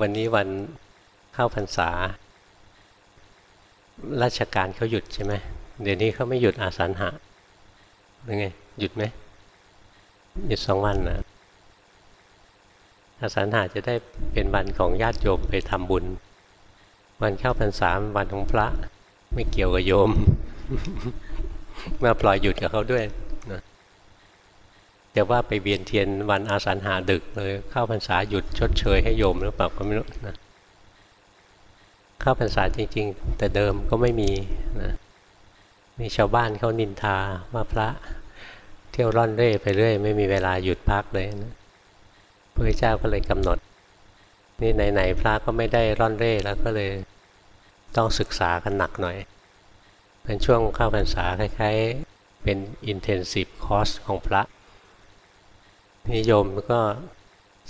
วันนี้วันเข้าพรรษา ราชการเขาหยุดใช่ไหมเดี๋ยวนี้เขาไม่หยุดอาสันหะยังไงหยุดไหมหยุดสองวันนะอาสันหะจะได้เป็นวันของญาติโยมไปทำบุญ วันเข้าพรรษาวันของพระ ไม่เกี่ยวกับโยม มาปล่อยหยุดกับเขาด้วย แต่ว่าไปเวียนเทียนวันอาสันหาดึกเลยเข้าพรรษาหยุดชดเชยให้โยมหรือเปล่าก็ไม่รู้นะเข้าพรรษาจริง ๆ แต่เดิมก็ไม่มีนะมีชาวบ้านเขานินทาว่าพระเที่ยวร่อนเร่ไปเรื่อย ไม่มีเวลาหยุดพักเลยนะพระเจ้าก็เลยกำหนด นี่ไหนๆพระก็ไม่ได้ร่อนเร่แล้วก็เลยต้องศึกษากันหนักหน่อย เป็นช่วงเข้าพรรษาคล้ายๆ เป็น intensive course ของพระ นิยมก็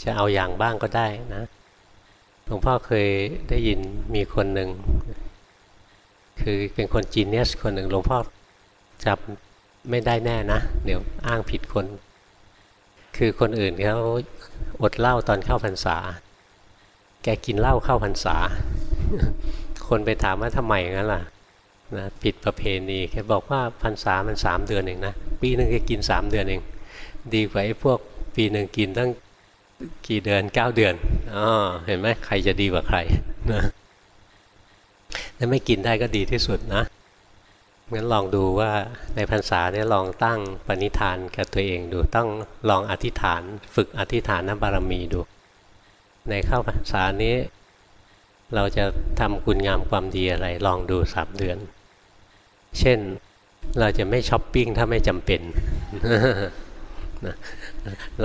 จะเอาอย่างบ้างก็ได้นะหลวงพ่อเคยได้ยินมีคนหนึ่ง คือเป็นคนจีเนียสคนหนึ่งหลวงพ่อจับไม่ได้แน่นะ เดี๋ยวอ้างผิดคน คือคนอื่นเขาอดเหล้าตอนเข้าพรรษา แกกินเหล้าเข้าพรรษา คนไปถามว่าทำไมงั้นล่ะนะผิดประเพณีแกบอกว่าพรรษามันสามเดือนเองนะ ปีหนึ่งแกกินสามเดือนเอง ดีกว่าไอ้พวก ปีหนึ่งกินตั้งกี่เดือนเก้าเดือนอ๋อเห็นไหมใครจะดีกว่าใครนะถ้าไม่กินได้ก็ดีที่สุดนะงั้นลองดูว่าในพรรษาเนี่ยลองตั้งปณิธานกับตัวเองดูต้องลองอธิษฐาน ฝึกอธิษฐานนบารมีดู ในเข้าพรรษานี้ เราจะทำคุณงามความดีอะไรลองดูสามเดือน เช่นเราจะไม่ช้อปปิ้งถ้าไม่จำเป็น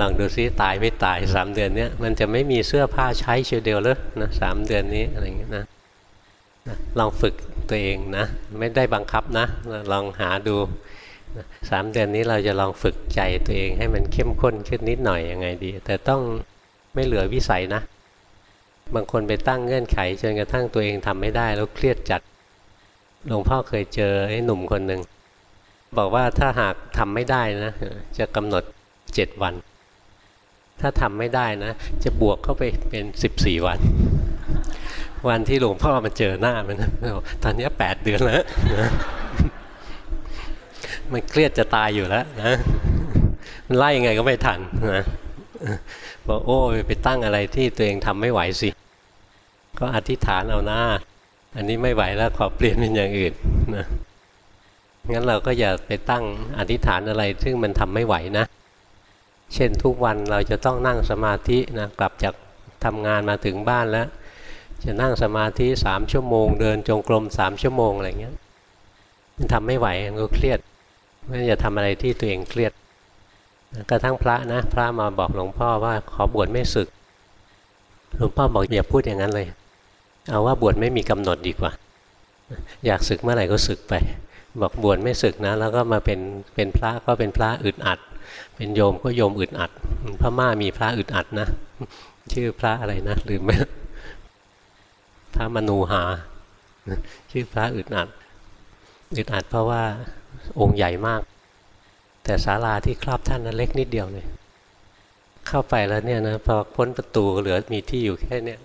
ลองดูซิตายไม่ตายสามเดือนเนี้ยมันจะไม่มีเสื้อผ้าใช้เชียวเดียวเลยนะสามเดือนนี้อะไรเงี้ยนะลองฝึกตัวเองนะ ไม่ได้บังคับนะ ลองหาดูสามเดือนนี้เราจะลองฝึกใจตัวเองให้มันเข้มข้นขึ้นนิดหน่อยยังไงดี แต่ต้องไม่เหลือวิสัยนะ บางคนไปตั้งเงื่อนไขจนกระทั่งตัวเองทำไม่ได้แล้วเครียดจัดหลวงพ่อเคยเจอไอ้หนุ่มคนหนึ่งบอกว่าถ้าหากทำไม่ได้นะ จะกำหนด เจ็ดวัน ถ้าทำไม่ได้นะ จะบวกเข้าไปเป็นสิบสี่วัน วันที่หลวงพ่อมาเจอหน้ามันตอนนี้แปดเดือนแล้วนะมันเครียดจะตายอยู่แล้วนะมันไล่ยังไงก็ไม่ทันนะบอกโอ้ไปตั้งอะไรที่ตัวเองทำไม่ไหวสิ ก็อธิษฐานเอาหน้า อันนี้ไม่ไหวแล้วขอเปลี่ยนเป็นอย่างอื่นนะงั้นเราก็อย่าไปตั้งอธิษฐานอะไร ซึ่งมันทำไม่ไหวนะ เช่นทุกวันเราจะต้องนั่งสมาธินะกลับจากทำงานมาถึงบ้านแล้ว จะนั่งสมาธิสามชั่วโมง เดินจงกรมสามชั่วโมงอะไรเงี้ยมันทำไม่ไหวมันก็เครียดไม่อย่าทำอะไรที่ตัวเองเครียดกระทั่งพระนะ พระมาบอกหลวงพ่อว่าขอบวชไม่ศึก หลวงพ่อบอกอย่าพูดอย่างนั้นเลย เอาว่าบวชไม่มีกำหนดดีกว่า อยากศึกเมื่อไหร่ก็ศึกไป บอกบวชไม่ศึกนะ แล้วก็มาเป็นเป็นพระก็เป็นพระอึดอัด เป็นโยมก็โยมอึดอัดพระม่ามีพระอึดอัดนะ ชื่อพระอะไรนะลืมไหมพระมนูหา ชื่อพระอึดอัดอึดอัดเพราะว่าองค์ใหญ่มาก แต่ศาลาที่ครอบท่านนั้นเล็กนิดเดียวเลย เข้าไปแล้วเนี่ยนะพอพ้นประตูเหลือมีที่อยู่แค่เนี้ย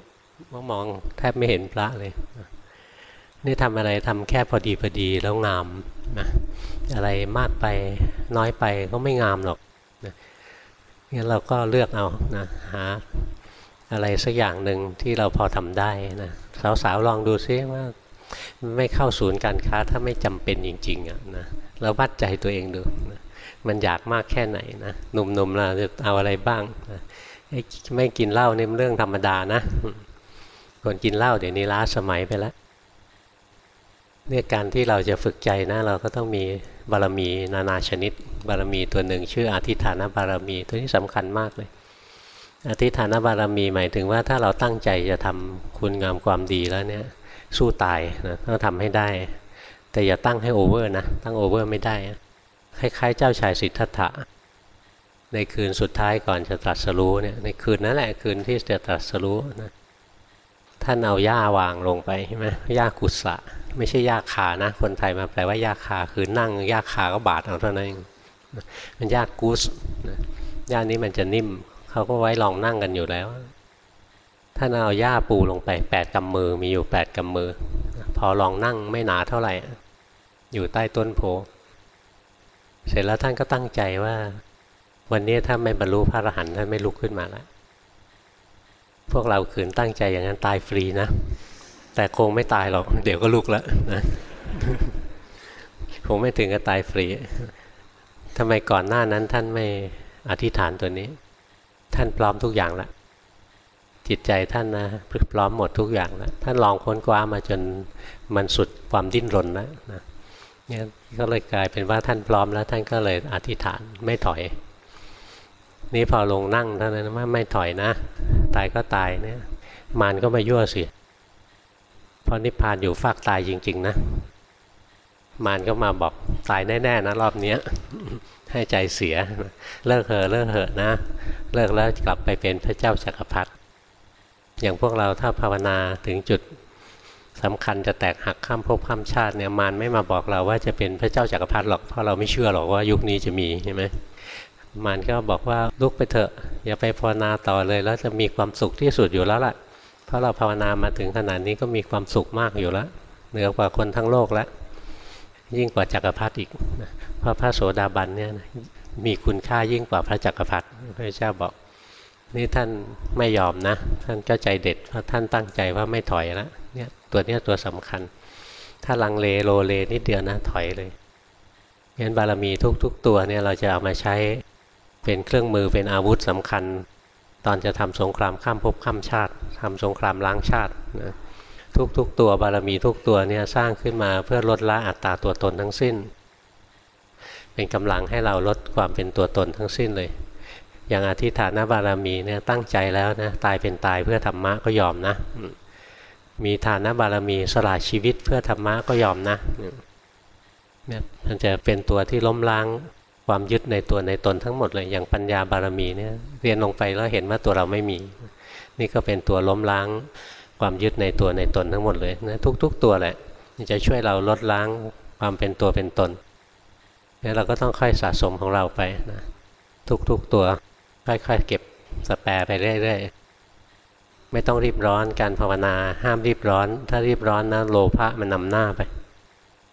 มองแทบไม่เห็นพระเลยนี่ทำอะไรทำแค่พอดีพอดีแล้วงามนะอะไรมากไปน้อยไปก็ไม่งามหรอก งั้นเราก็เลือกเอานะหาอะไรสักอย่างหนึ่งที่เราพอทำได้นะสาวๆลองดูซิว่าไม่เข้าศูนย์การค้าถ้าไม่จำเป็นจริงๆอะนะเราวัดใจตัวเองดูนะมันอยากมากแค่ไหนนะหนุ่มๆเราจะเอาอะไรบ้างนะไม่กินเหล้านี่เรื่องธรรมดานะคนกินเหล้าเดี๋ยวนี้ล้าสมัยไปแล้ว เนี่ยการที่เราจะฝึกใจนะเราก็ต้องมีบารมีนานาชนิด บารมีตัวหนึ่ง ชื่ออธิฐานบารมีตัวนี้สำคัญมากเลยอธิฐานบารมีหมายถึงว่าถ้าเราตั้งใจจะทำคุณงามความดีแล้วเนี่ยสู้ตายนะต้องทำให้ได้ แต่อย่าตั้งให้โอเวอร์นะตั้งโอเวอร์ไม่ได้ คล้ายๆ เจ้าชายสิทธัตถะในคืนสุดท้ายก่อนจะตรัสรู้เนี่ยในคืนนั้นแหละคืนที่จะตรัสรู้นะท่านเอาหญ้าวางลงไปใช่ไหมหญ้ากุศะ ไม่ใช่ยากขานะ คนไทยมาแปลว่ายากขาคือนั่งยากขาก็บาดเอาเท่านั้นเองมันยากกุสยานี้มันจะนิ่ม เขาก็ไว้ลองนั่งกันอยู่แล้วท่านเอาหญ้าปูลงไปแปดกำมือมีอยู่แปดกำมือ พอลองนั่งไม่หนาเท่าไหร่ อยู่ใต้ต้นโพเสร็จแล้วท่านก็ตั้งใจว่า วันนี้ถ้าไม่บรรลุพระอรหันต์ท่านไม่ลุกขึ้นมาแล้วพวกเราขืนตั้งใจอย่างนั้นตายฟรีนะ แต่คงไม่ตายหรอก เดี๋ยวก็ลุกแล้วนะคงไม่ถึงกับตายฟรีทำไมก่อนหน้านั้นท่านไม่อธิษฐานตัวนี้ ท่านพร้อมทุกอย่างแล้วจิตใจท่านนะพร้อมหมดทุกอย่างแล้วท่านลองค้นคว้ามาจนมันสุดความดิ้นรนแล้วนะเนี่ยก็เลยกลายเป็นว่าท่านพร้อมแล้ว ท่านก็เลยอธิษฐานไม่ถอย นี่พอลงนั่งเท่านั้นว่าไม่ถอยนะ ตายก็ตายเนี่ยมารก็มายั่วเสิ เพราะนิพพานอยู่ฟากตายจริง ๆ นะ มารก็มาบอกตายแน่ๆนะรอบเนี้ยให้ใจเสียเลิกเหอะเลิกเหอะนะ เลิกแล้วกลับไปเป็นพระเจ้าจักรพรรดิอย่างพวกเราถ้าภาวนาถึงจุดสำคัญจะแตกหักข้ามภพข้ามชาติเนี่ยมารไม่มาบอกเราว่าจะเป็นพระเจ้าจักรพรรดิหรอกเพราะเราไม่เชื่อหรอกว่ายุคนี้จะมีใช่ไหมมารก็บอกว่าลุกไปเถอะ อย่าไปภาวนาต่อเลย แล้วจะมีความสุขที่สุดอยู่แล้วล่ะ เพราะเราภาวนามาถึงขนาดนี้ก็มีความสุขมากอยู่แล้วเหนือกว่าคนทั้งโลกแล้วยิ่งกว่าจักรพรรดิอีกเพราะพระโสดาบันเนี่ยมีคุณค่ายิ่งกว่าพระจักรพรรดิพระเจ้าบอกนี่ท่านไม่ยอมนะ ท่านก็ใจเด็ดเพราะท่านตั้งใจว่าไม่ถอยแล้วเนี่ยตัวนี้ตัวสำคัญ ถ้าลังเลโลเลนิดเดียวนะถอยเลยงั้นบารมีทุก ๆ ตัวเนี่ยเราจะเอามาใช้เป็นเครื่องมือเป็นอาวุธสำคัญ ตอนจะทำสงครามข้ามภพข้ามชาติทำสงครามล้างชาตินะทุกๆตัวบารมีทุกตัวเนี่ยสร้างขึ้นมาเพื่อลดละอัตตาตัวตนทั้งสิ้น เป็นกำลังให้เราลดความเป็นตัวตนทั้งสิ้นเลย อย่างอธิฐานบารมีเนี่ยตั้งใจแล้วนะตายเป็นตายเพื่อธรรมะก็ยอมนะ มีฐานบารมีสละชีวิตเพื่อธรรมะก็ยอมนะเนี่ยมันจะเป็นตัวที่ล้มล้าง ความยึดในตัวในตนทั้งหมดเลยอย่างปัญญาบารมีเนี่ยเรียนลงไปแล้วเห็นว่าตัวเราไม่มี นี่ก็เป็นตัวล้มล้าง ความยึดในตัวในตนทั้งหมดเลยนะทุก ๆ ตัวแหละจะช่วยเราลดล้างความเป็นตัวเป็นตนนี่เราก็ต้องค่อยสะสมของเราไปนะทุกๆตัวค่อยๆเก็บสแปรไปเรื่อยๆไม่ต้องรีบร้อนการภาวนาห้ามรีบร้อน ถ้ารีบร้อนนะโลภะมันนำหน้าไป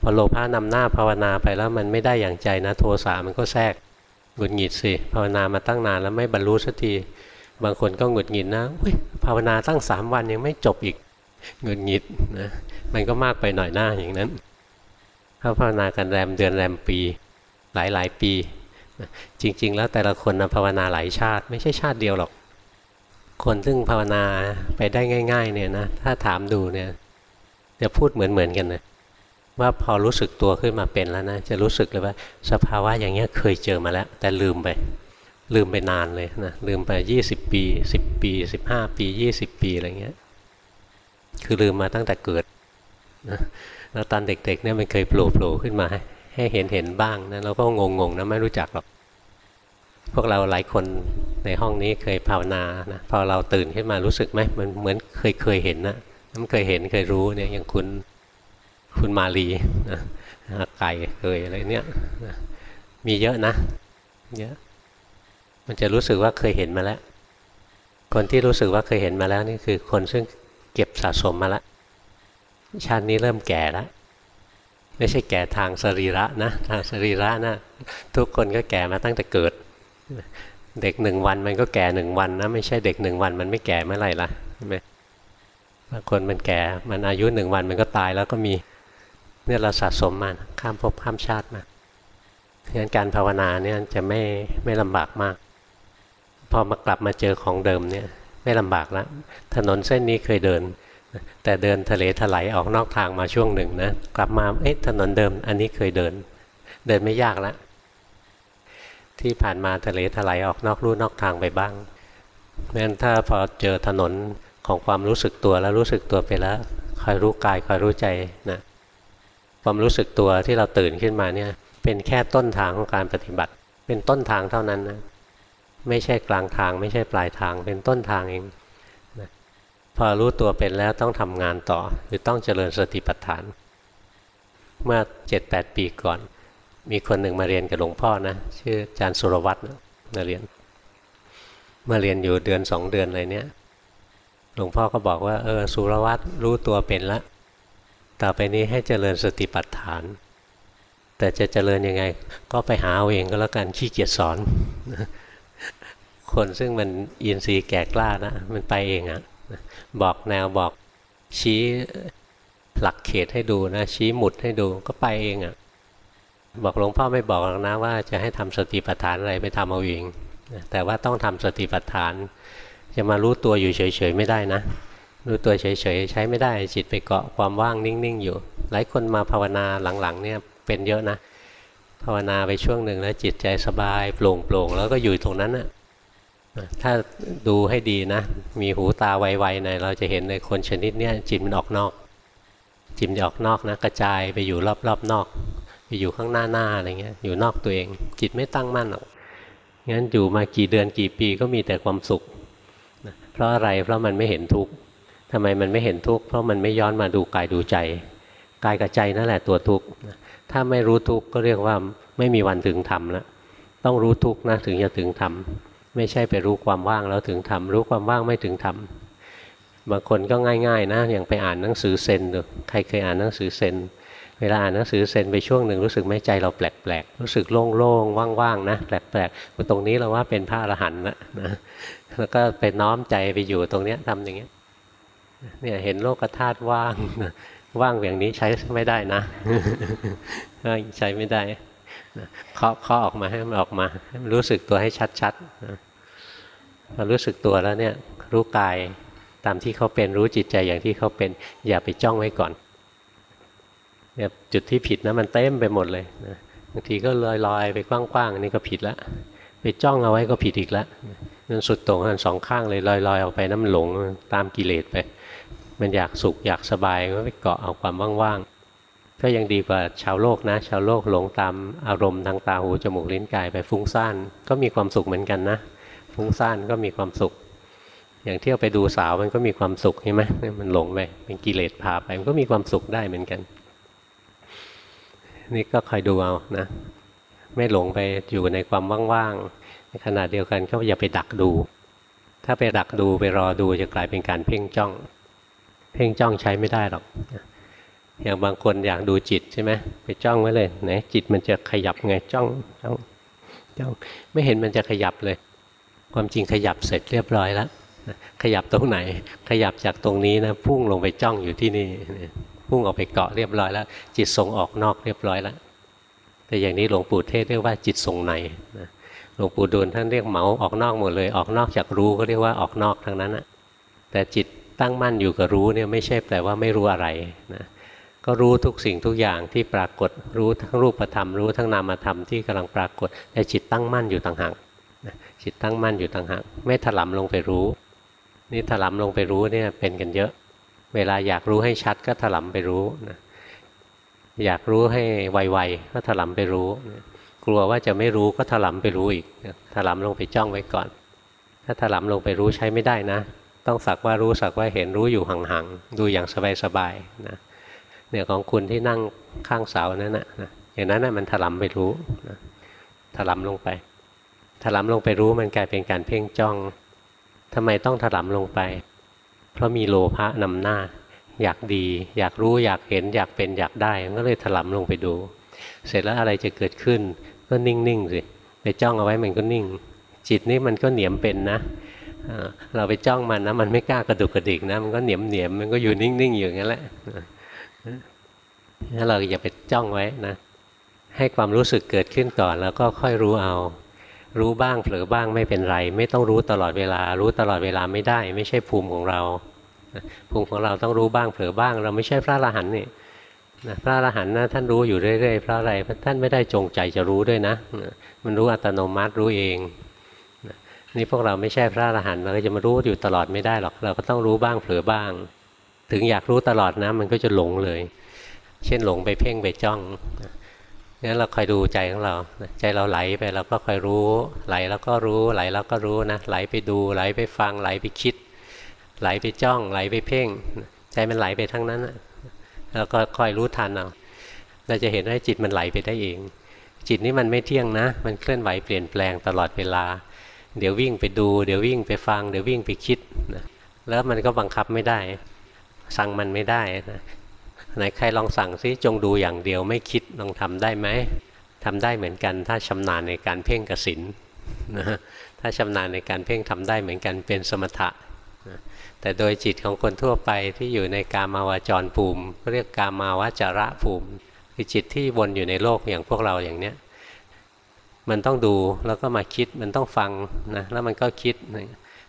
พอโลภะนำหน้าภาวนาไปแล้วมันไม่ได้อย่างใจนะ โทสะมันก็แทรกหงุดหงิดสิภาวนามาตั้งนานแล้วไม่บรรลุสักทีบางคนก็หงุดหงิดนะภาวนาตั้งสามวันยังไม่จบอีกหงุดหงิดนะมันก็มากไปหน่อยหน้าอย่างนั้นถ้าภาวนากันแรมเดือนแรมปีหลายๆปีจริง ๆ แล้วแต่ละคนนะภาวนาหลายชาติ ไม่ใช่ชาติเดียวหรอก คนซึ่งภาวนาไปได้ง่าย ๆ เนี่ยนะถ้าถามดูเนี่ยจะพูดเหมือนๆกันเลย ว่าพอรู้สึกตัวขึ้นมาเป็นแล้วนะจะรู้สึกเลยว่า สภาวะอย่างเงี้ยเคยเจอมาแล้ว แต่ลืมไป ลืมไปนานเลยนะลืมไป 20 ปี 10 ปี 15 ปี 20 ปีอะไรเงี้ยคือลืมมาตั้งแต่เกิดนะแล้วตอนเด็กๆเนี่ยมันเคยโผล่ๆขึ้นมาให้เห็นเห็นบ้างนะเราก็งงๆนะไม่รู้จักหรอก พวกเราหลายคนในห้องนี้เคยภาวนานะพอเราตื่นขึ้นมารู้สึกไหมมันเหมือนเคยเคยเห็นนะมันเคยเห็นเคยรู้เนี่ยอย่างคุณ คุณมาลีนะไก่เคยอะไรเนี่ยนะมีเยอะนะเยอะมันจะรู้สึกว่าเคยเห็นมาแล้ว คนที่รู้สึกว่าเคยเห็นมาแล้วนี่คือคนซึ่งเก็บสะสมมาแล้วชาตินี้เริ่มแก่แล้วไม่ใช่แก่ทางสรีระนะทางสรีระนะทุกคนก็แก่มาตั้งแต่เกิด เด็กหนึ่งวันมันก็แก่หนึ่งวันนะไม่ใช่เด็กหนึ่งวันมันไม่แก่เมื่อไหร่ล่ะใช่ไหมบางคนมันแก่มันอายุหนึ่งวันมันก็ตายแล้วก็มี เนี่ยเราสะสมมาข้ามภพข้ามชาติมาเพราะฉะนั้นการภาวนาเนี่ยจะไม่ไม่ลำบากมาก พอมากลับมาเจอของเดิมเนี่ยไม่ลำบากแล้วถนนเส้นนี้เคยเดิน แต่เดินทะเลถลายออกนอกทางมาช่วงหนึ่งนะกลับมาเอ๊ะถนนเดิม อันนี้เคยเดิน เดินไม่ยากแล้วที่ผ่านมาทะเลถลายออกนอกลู่นอกทางไปบ้างงั้นถ้าพอเจอถนนของความรู้สึกตัวแล้วรู้สึกตัวไปแล้วคอยรู้กายคอยรู้ใจนะ ความรู้สึกตัวที่เราตื่นขึ้นมาเนี่ย เป็นแค่ต้นทางของการปฏิบัติ เป็นต้นทางเท่านั้นนะไม่ใช่กลางทาง ไม่ใช่ปลายทาง เป็นต้นทางเองพอรู้ตัวเป็นแล้วต้องทำงานต่อคือต้องเจริญสติปัฏฐาน เมื่อเจ็ดแปดปีก่อน มีคนหนึ่งมาเรียนกับหลวงพ่อนะชื่ออาจารย์สุรวัตรมาเรียน มาเรียนอยู่เดือนสองเดือนอะไรเนี้ยหลวงพ่อก็บอกว่าเออสุรวัตรรู้ตัวเป็นแล้ว ต่อไปนี้ให้เจริญสติปัฏฐาน แต่จะเจริญยังไง ก็ไปหาเอาเองก็แล้วกันขี้เกียจสอน คนซึ่งมันอินทรีย์แก่กล้านะ มันไปเองอะบอกแนวบอกชี้หลักเขตให้ดูนะ ชี้หมุดให้ดูก็ไปเองอะ่ะบอกหลวงพ่อไม่บอกหรอกนะว่าจะให้ทำสติปัฏฐานอะไรไปทำเอาเองแต่ว่าต้องทำสติปัฏฐาน จะมารู้ตัวอยู่เฉยๆไม่ได้นะ รู้ตัวเฉยๆใช้ไม่ได้จิตไปเกาะความว่างนิ่ง ๆ อยู่ หลายคนมาภาวนาหลังๆเนี่ยเป็นเยอะนะ ภาวนาไปช่วงหนึ่งแล้วจิตใจสบายโปร่งโปร่งแล้วก็อยู่ตรงนั้นนะถ้าดูให้ดีนะ มีหูตาไวๆหน่อยเราจะเห็นในคนชนิดเนี้ยจิตมันออกนอก จิตมันออกนอกนะกระจายไปอยู่รอบๆนอก ไปอยู่ข้างหน้าหน้าอะไรเงี้ยอยู่นอกตัวเอง จิตไม่ตั้งมั่นหรอกงั้นอยู่มากี่เดือนกี่ปีก็มีแต่ความสุขเพราะอะไรเพราะมันไม่เห็นทุกข์ ทำไมมันไม่เห็นทุกข์เพราะมันไม่ย้อนมาดูกายดูใจกายกับใจนั่นแหละตัวทุกข์ถ้าไม่รู้ทุกข์ก็เรียกว่าไม่มีวันถึงธรรมแล้วต้องรู้ทุกข์นะถึงจะถึงธรรมไม่ใช่ไปรู้ความว่างแล้วถึงทำรู้ความว่างไม่ถึงทำบางคนก็ง่ายๆนะอย่างไปอ่านหนังสือเซนดูใครเคยอ่านหนังสือเซนเวลาอ่านหนังสือเซนไปช่วงหนึ่งรู้สึกไม่ใจเราแปลกๆรู้สึกโล่งๆว่างๆนะแปลกๆตรงนี้เราว่าเป็นพระอรหันต์นะแล้วก็ไปน้อมใจไปอยู่ตรงเนี้ยทำอย่างเงี้ย เนี่ยเห็นโลกธาตุว่าง ว่างอย่างนี้ใช้ไม่ได้นะใช้ไม่ได้เคาะเคาะออกมาให้มันออกมาให้มันรู้สึกตัวให้ชัดๆพอรู้สึกตัวแล้วเนี่ยรู้กายตามที่เขาเป็นรู้จิตใจอย่างที่เขาเป็นอย่าไปจ้องไว้ก่อนเนี่ยจุดที่ผิดนะมันเต็มไปหมดเลยนะบางทีก็ลอยลอยไปกว้างๆอันี่ก็ผิดแล้วไปจ้องเอาไว้ก็ผิดอีกแล้ว มันสุดตรงกันสองข้างเลยลอยลออกไปน้ำหลงตามกิเลสไป มันอยากสุขอยากสบายก็ไปเกาะเอาความว่างๆก็ยังดีกว่าชาวโลกนะ ชาวโลกหลงตามอารมณ์ทางตาหูจมูกลิ้นกายไปฟุ้งซ่านก็มีความสุขเหมือนกันนะฟุ้งซ่านก็มีความสุข อย่างเที่ยวไปดูสาวมันก็มีความสุขใช่ไหมมันหลงไปเป็นกิเลสพาไปมันก็มีความสุขได้เหมือนกัน นี่ก็คอยดูเอานะ ไม่หลงไปอยู่ในความว่างๆ ขณะเดียวกันก็อย่าไปดักดู ถ้าไปดักดูไปรอดูจะกลายเป็นการเพ่งจ้อง เพ่งจ้องใช้ไม่ได้หรอกอย่างบางคนอยากดูจิตใช่ไหมไปจ้องไว้เลยไหนจิตมันจะขยับไงจ้องจ้องจ้องไม่เห็นมันจะขยับเลย ความจริงขยับเสร็จเรียบร้อยแล้วขยับตรงไหน ขยับจากตรงนี้นะพุ่งลงไปจ้องอยู่ที่นี่พุ่งออกไปเกาะเรียบร้อยแล้ว จิตส่งออกนอกเรียบร้อยแล้วแต่อย่างนี้หลวงปู่เทศเรียกว่าจิตส่งใน หลวงปู่ดูลท่านเรียกเหมาออกนอกหมดเลย ออกนอกจากรู้ก็เรียกว่าออกนอกทั้งนั้นนะแต่จิตตั้งมั่นอยู่กับรู้เนี่ยไม่ใช่แปลว่าไม่รู้อะไรนะก็รู้ทุกสิ่งทุกอย่างที่ปรากฏรู้ทั้งรูปธรรมรู้ทั้งนามธรรมที่กำลังปรากฏแต่จิตตั้งมั่นอยู่ต่างหากจิตตั้งมั่นอยู่ต่างหากไม่ถลำลงไปรู้ นี่ถลำลงไปรู้เนี่ยเป็นกันเยอะ เวลาอยากรู้ให้ชัดก็ถลำไปรู้นะอยากรู้ให้ไวๆก็ถลำไปรู้ กลัวว่าจะไม่รู้ก็ถลำไปรู้อีกถลำลงไปจ้องไว้ก่อน ถ้าถลำลงไปรู้ใช้ไม่ได้นะ ต้องสักว่ารู้สักว่าเห็นรู้อยู่ห่างๆดูอย่างสบายๆนะเนี่ยของคุณที่นั่งข้างเสานั้นนะอย่างนั้นนะมันถลำไปรู้นะถลำลงไป ถลำลงไปรู้มันกลายเป็นการเพ่งจ้องทำไมต้องถลำลงไป เพราะมีโลภะนำหน้า อยากดี อยากรู้อยากเห็นอยากเป็นอยากได้ก็เลยถลำลงไปดู เสร็จแล้วอะไรจะเกิดขึ้น ก็นิ่งๆสิไปจ้องเอาไว้มันก็นิ่ง จิตนี้มันก็เหนียมเป็นนะเราไปจ้องมันนะมันไม่กล้ากระดุกกระดิกนะมันก็เหนียมเหนียมมันก็อยู่นิ่งๆอยู่อย่างนั้นแหละถ้าเราอย่าไปจ้องไว้นะ ให้ความรู้สึกเกิดขึ้นก่อนแล้วก็ค่อยรู้เอา รู้บ้างเผลอบ้างไม่เป็นไร ไม่ต้องรู้ตลอดเวลา รู้ตลอดเวลาไม่ได้ ไม่ใช่ภูมิของเราภูมิของเราต้องรู้บ้างเผลอบ้าง เราไม่ใช่พระอรหันต์นี่ นะพระอรหันต์นะท่านรู้อยู่เรื่อยๆเพราะอะไรท่านไม่ได้จงใจจะรู้ด้วยนะมันรู้อัตโนมัติรู้เองนี่พวกเราไม่ใช่พระอรหันต์เราก็จะมารู้อยู่ตลอดไม่ได้หรอกเราก็ต้องรู้บ้างเผลอบ้าง ถึงอยากรู้ตลอดนะมันก็จะหลงเลย เช่นหลงไปเพ่งไปจ้องงั้นเราคอยดูใจของเรา ใจเราไหลไปเราก็คอยรู้ ไหลแล้วก็รู้ไหลแล้วก็รู้นะไหลไปดูไหลไปฟังไหลไปคิด ไหลไปจ้องไหลไปเพ่ง ใจมันไหลไปทั้งนั้น แล้วก็คอยรู้ทันเอาเราจะเห็นว่าจิตมันไหลไปได้เอง จิตนี้มันไม่เที่ยงนะ มันเคลื่อนไหวเปลี่ยนแปลงตลอดเวลา เดี๋ยววิ่งไปดู เดี๋ยววิ่งไปฟัง เดี๋ยววิ่งไปคิดนะแล้วมันก็บังคับไม่ได้ สั่งมันไม่ได้นะไหนใครลองสั่งซิจงดูอย่างเดียวไม่คิดลองทำได้ไหมทำได้เหมือนกัน ถ้าชำนาญในการเพ่งกสินนะถ้าชำนาญในการเพ่งทำได้เหมือนกันเป็นสมถะ แต่โดยจิตของคนทั่วไปที่อยู่ในกามาวาจรภูมิเรียกกามาวาจระภูมิคือจิตที่วนอยู่ในโลกอย่างพวกเราอย่างเนี้ยมันต้องดูแล้วก็มาคิดมันต้องฟังนะแล้วมันก็คิด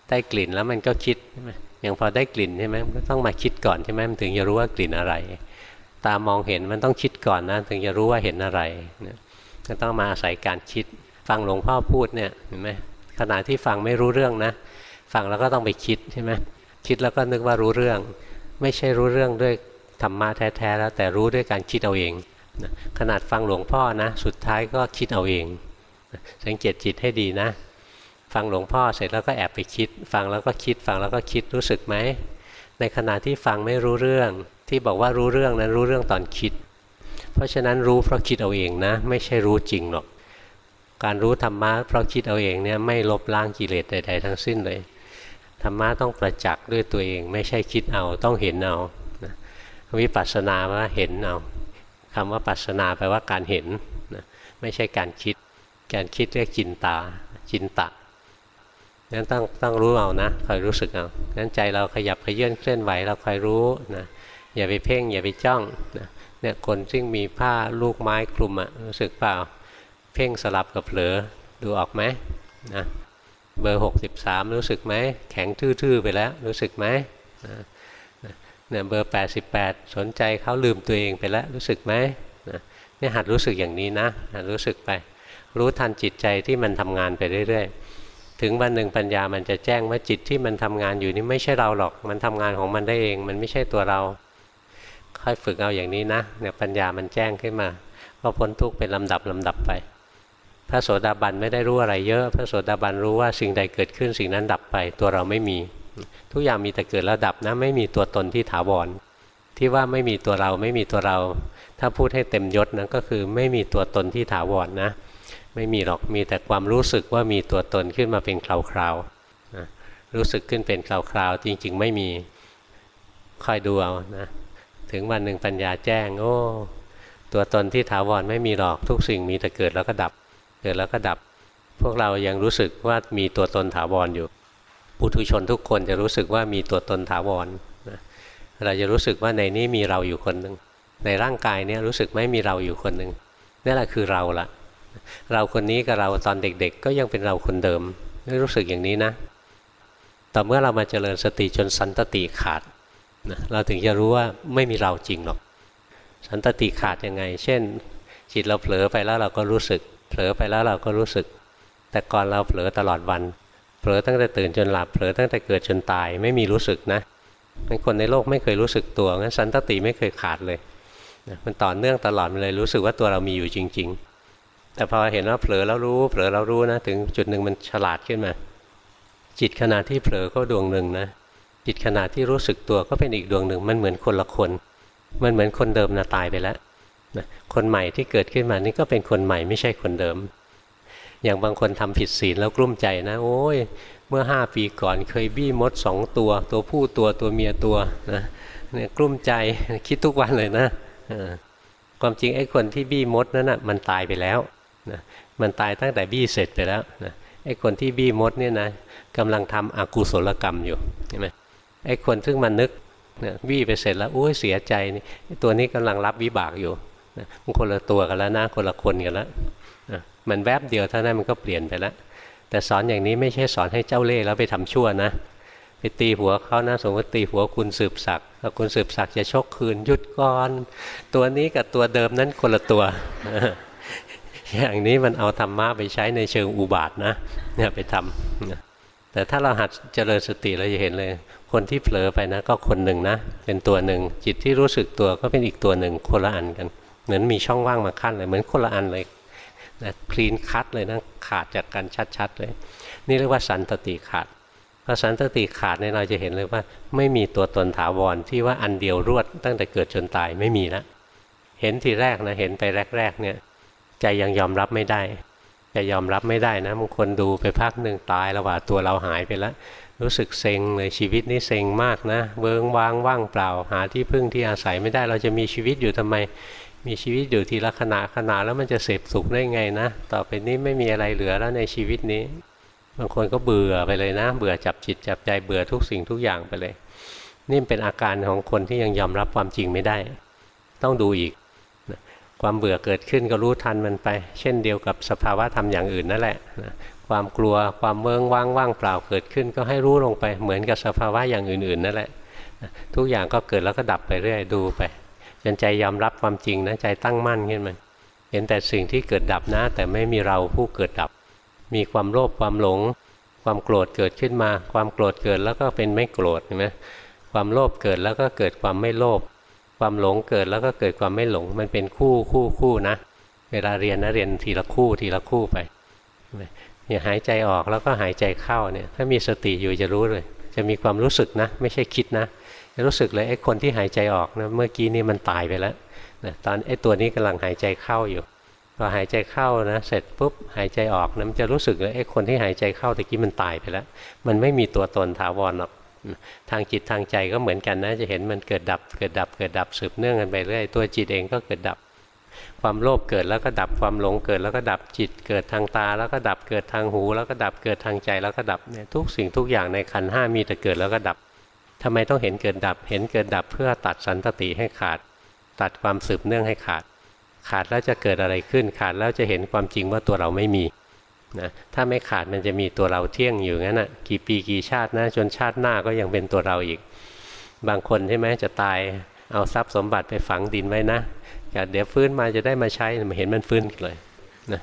ได้กลิ่นแล้วมันก็คิดใช่ไหมอย่างพอได้กลิ่นใช่ไหมก็ต้องมาคิดก่อนใช่ไหมมันถึงจะรู้ว่ากลิ่นอะไร ตามองเห็นมันต้องคิดก่อนนะถึงจะรู้ว่าเห็นอะไรนะก็ต้องมาอาศัยการคิด ฟังหลวงพ่อพูดเนี่ยเห็นไหมขณะที่ฟังไม่รู้เรื่องนะ ฟังแล้วก็ต้องไปคิดใช่ไหม คิดแล้วก็นึกว่ารู้เรื่อง ไม่ใช่รู้เรื่องด้วยธรรมะแท้ๆแล้วแต่รู้ด้วยการคิดเอาเองนะขนาดฟังหลวงพ่อนะสุดท้ายก็คิดเอาเองสังเกตจิตให้ดีนะ ฟังหลวงพ่อเสร็จแล้วก็แอบไปคิด ฟังแล้วก็คิดฟังแล้วก็คิดรู้สึกไหมในขณะที่ฟังไม่รู้เรื่อง ที่บอกว่ารู้เรื่องนั้นรู้เรื่องตอนคิด เพราะฉะนั้นรู้เพราะคิดเอาเองนะ ไม่ใช่รู้จริงหรอกการรู้ธรรมะเพราะคิดเอาเองเนี่ยไม่ลบล้างกิเลสใดๆทั้งสิ้นเลย ธรรมะต้องประจักษ์ด้วยตัวเอง ไม่ใช่คิดเอาต้องเห็นเอาวิปัสสนาว่าเห็นเอาคำว่าปัสสนาแปลว่าการเห็นไม่ใช่การคิด การคิดเรียกจินตาจินตะนั้นต้องต้องรู้เอานะคอยรู้สึกเอานั้นใจเราขยับขยื่นเคลื่อนไหวเราคอยรู้นะอย่าไปเพ่งอย่าไปจ้องนะเนี่ยคนซึ่งมีผ้าลูกไม้คลุมอะรู้สึกเปล่า เพ่งสลับกับเผลอดูออกไหมนะ เบอร์หกสิบสามรู้สึกไหมแข็งทื่อๆไปแล้วรู้สึกไหมเนี่ยเบอร์แปดสิบแปดสนใจเขาลืมตัวเองไปแล้วรู้สึกไหมเนี่ยหัดรู้สึกอย่างนี้นะหัดรู้สึกไป รู้ทันจิตใจที่มันทำงานไปเรื่อย ๆ ถึงวันหนึ่งปัญญามันจะแจ้งว่าจิตที่มันทำงานอยู่นี่ไม่ใช่เราหรอก มันทำงานของมันได้เอง มันไม่ใช่ตัวเรา ค่อยฝึกเอาอย่างนี้นะเนี่ยปัญญามันแจ้งขึ้นมา ก็พ้นทุกข์เป็นลำดับลำดับไป พระโสดาบันไม่ได้รู้อะไรเยอะ พระโสดาบันรู้ว่าสิ่งใดเกิดขึ้นสิ่งนั้นดับไป ตัวเราไม่มี ทุกอย่างมีแต่เกิดแล้วดับนะไม่มีตัวตนที่ถาวร ที่ว่าไม่มีตัวเราไม่มีตัวเรา ถ้าพูดให้เต็มยศนะก็คือไม่มีตัวตนที่ถาวรนนะไม่มีหรอกมีแต่ความรู้สึกว่ามีตัวตนขึ้นมาเป็นคราวๆนะรู้สึกขึ้นเป็นคราวๆจริง ๆ ไม่มีค่อยดูเอานะถึงวันหนึ่งปัญญาแจ้ง โอ้ ตัวตนที่ถาวรไม่มีหรอกทุกสิ่งมีแต่เกิดแล้วก็ดับ กิดแล้วก็ดับ พวกเรายังรู้สึกว่ามีตัวตนถาวรอยู่ ปุถุชนทุกคนจะรู้สึกว่ามีตัวตนถาวรนะเราจะรู้สึกว่าในนี้มีเราอยู่คนหนึ่ง ในร่างกายเนี้รู้สึกไม่มีเราอยู่คนหนึ่งนี่แหละคือเราละเราคนนี้กับเราตอนเด็กๆ ก็ยังเป็นเราคนเดิมไม่รู้สึกอย่างนี้นะ ต่อเมื่อเรามาเจริญสติจนสันตติขาดนะเราถึงจะรู้ว่าไม่มีเราจริงหรอก สันตติขาดยังไง เช่น จิตเราเผลอไปแล้วเราก็รู้สึก ลอไปแล้วเราก็รู้สึก แต่ก่อนเราเผลอตลอดวัน เผลอตั้งแต่ตื่นจนหลับเผลอตั้งแต่เกิดจนตายไม่มีรู้สึกนะเป็นคนในโลกไม่เคยรู้สึกตัวงั้นสันตติไม่เคยขาดเลยมันต่อเนื่องตลอดเลยรู้สึกว่าตัวเรามีอยู่จริง ๆ แต่พอเห็นว่าเผลอแล้วรู้ เผลอแล้วรู้นะ ถึงจุดหนึ่งมันฉลาดขึ้นมา จิตขณะที่เผลอก็ดวงหนึ่งนะ จิตขณะที่รู้สึกตัวก็เป็นอีกดวงหนึ่ง มันเหมือนคนละคน มันเหมือนคนเดิมนะตายไปแล้ว นะคนใหม่ที่เกิดขึ้นมานี่ก็เป็นคนใหม่ไม่ใช่คนเดิม อย่างบางคนทำผิดศีลแล้วกลุ้มใจนะ โอ้ยเมื่อห้าปีก่อนเคยบี้มดสองตัว ตัวผู้ตัวตัวเมียตัวนะเนี่ยกลุ้มใจคิดทุกวันเลยนะความจริงไอ้คนที่บี้มดนั้นนะ่ะมันตายไปแล้วนะมันตายตั้งแต่บี้เสร็จไปแล้วนะไอ้คนที่บี้มดเนี่ยนะกำลังทำอกุศลกรรมอยู่ใช่ไหมไอ้คนซึ่งมันนึกนะบี้ไปเสร็จแล้วโอ้ยเสียใจนี่ตัวนี้กำลังรับวิบากอยู่ นะมันคนละตัวกันแล้วนะคนละคนกันแล้วนะมันแวบเดียวเท่านั้นมันก็เปลี่ยนไปแล้วแต่สอนอย่างนี้ไม่ใช่สอนให้เจ้าเล่ห์แล้วไปทำชั่วนะไปตีหัวเขานะสมมติตีหัวคุณสืบศักดิ์แล้วคุณสืบศักดิ์จะชกคืนหยุดก่อน ตัวนี้กับตัวเดิมนั้นคนละตัว อย่างนี้มันเอาธรรมะไปใช้ในเชิงอุบาทนะเนี่ยไปทำแต่ถ้าเราหัดเจริญสติเราจะเห็นเลย คนที่เผลอไปนะ ก็คนหนึ่งนะ เป็นตัวหนึ่งจิตที่รู้สึกตัวก็เป็นอีกตัวหนึ่งคนละอันกัน เหมือนมีช่องว่างมาขั้นเลยเหมือนคนละอันเลยนะคลีนคัดเลยนะขาดจากกันชัดๆเลย นี่เรียกว่าสันตติขาดพอสันตติขาดเนี่ยเราจะเห็นเลยว่า ไม่มีตัวตนถาวรที่ว่าอันเดียวรวดตั้งแต่เกิดจนตายไม่มีล้วเห็นทีแรกนะเห็นไปแรกๆเนี่ยใจยังยอมรับไม่ได้จะยอมรับไม่ได้นะบางคนดูไปพักหนึ่งตายแล้วว่าตัวเราหายไปแล้วรู้สึกเซ็งเลยชีวิตนี้เซ็งมากนะเวิงว้างว่างเปล่า หาที่พึ่งที่อาศัยไม่ได้เราจะมีชีวิตอยู่ทำไม มีชีวิตอยู่ทีละขณะขณะแล้วมันจะเสพสุขได้ไงนะ ต่อไปนี้ไม่มีอะไรเหลือแล้วในชีวิตนี้ บางคนก็เบื่อไปเลยนะ เบื่อจับจิตจับใจเบื่อทุกสิ่งทุกอย่างไปเลย นี่เป็นอาการของคนที่ยังยอมรับความจริงไม่ได้ ต้องดูอีก ความเบื่อเกิดขึ้นก็รู้ทันมันไป เช่นเดียวกับสภาวะธรรมอย่างอื่นนั่นแหละ ความกลัวความเมืองว่างว่างเปล่าเกิดขึ้นก็ให้รู้ลงไปเหมือนกับสภาวะอย่างอื่นๆนั่นแหละ ทุกอย่างก็เกิดแล้วก็ดับไปเรื่อยดูไป จนใจยอมรับความจริงนะใจตั้งมั่นขึ้นมาเห็นแต่สิ่งที่เกิดดับนะ แต่ไม่มีเราผู้เกิดดับ มีความโลภความหลง ความโกรธเกิดขึ้นมา ความโกรธเกิดแล้วก็เป็นไม่โกรธเห็นไหมความโลภเกิดแล้วก็เกิดความไม่โลภความหลงเกิดแล้วก็เกิดความไม่หลง มันเป็นคู่คู่คู่นะ เวลาเรียนนะเรียนทีละคู่ทีละคู่ไปอย่าหายใจออกแล้วก็หายใจเข้าเนี่ยถ้ามีสติอยู่จะรู้เลย จะมีความรู้สึกนะ ไม่ใช่คิดนะจะ รู้สึกเลยไอ้คนที่หายใจออกนะเมื่อกี้นี่มันตายไปแล้วนะตอนไอ้ตัวนี้กำลังหายใจเข้าอยู่พอหายใจเข้านะเสร็จปุ๊บหายใจออกนะมันจะรู้สึกเลยไอ้คนที่หายใจเข้าตะกี้มันตายไปแล้ว มันไม่มีตัวตนถาวรหรอกทางจิตทางใจก็เหมือนกันนะ จะเห็นมันเกิดดับ เกิดดับเกิดดับสืบเนื่องกันไปเรื่อยตัวจิตเองก็เกิดดับ ความโลภเกิดแล้วก็ดับความหลงเกิดแล้วก็ดับจิตเกิดทางตา แล้วก็ดับเกิดทางหู แล้วก็ดับเกิดทางใจแล้วก็ดับเนี่ยทุกสิ่งทุกอย่างในขันห้ามีแต่เกิดแล้วก็ดับ ทำไมต้องเห็นเกิดดับ เห็นเกิดดับเพื่อตัดสันตติให้ขาด ตัดความสืบเนื่องให้ขาด ขาดแล้วจะเกิดอะไรขึ้น ขาดแล้วจะเห็นความจริงว่าตัวเราไม่มีนะถ้าไม่ขาดมันจะมีตัวเราเที่ยงอยู่งั้นอะกี่ปีกี่ชาตินะจนชาติหน้าก็ยังเป็นตัวเราอีก บางคนใช่ไหมจะตายเอาทรัพย์สมบัติไปฝังดินไว้นะเดี๋ยวฟื้นมาจะได้มาใช้มาเห็นมันฟื้นเลยนะ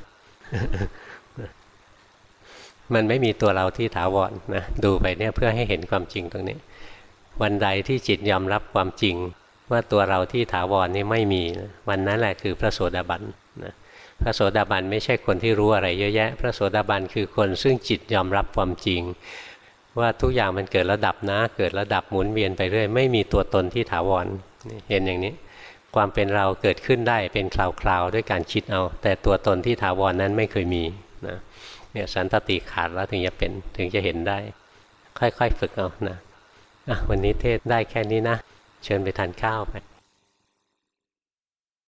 มันไม่มีตัวเราที่ถาวรนะดูไปเนี่ยเพื่อให้เห็นความจริงตรงนี้ วันใดที่จิตยอมรับความจริง ว่าตัวเราที่ถาวรนี่ไม่มี วันนั้นแหละคือพระโสดาบันนะพระโสดาบันไม่ใช่คนที่รู้อะไรเยอะแยะ พระโสดาบันคือคนซึ่งจิตยอมรับความจริง ว่าทุกอย่างมันเกิดระดับนะ เกิดระดับหมุนเวียนไปเรื่อยไม่มีตัวตนที่ถาวรเห็นอย่างนี้ ความเป็นเราเกิดขึ้นได้เป็นคราวๆด้วยการคิดเอา แต่ตัวตนที่ถาวรนนั้นไม่เคยมีนะเนี่ยสันตติขาดแล้วถึงจะเป็นถึงจะเห็นได้ ค่อยๆฝึกเอานะะ วันนี้เทศได้แค่นี้นะ เชิญไปทานข้าวไป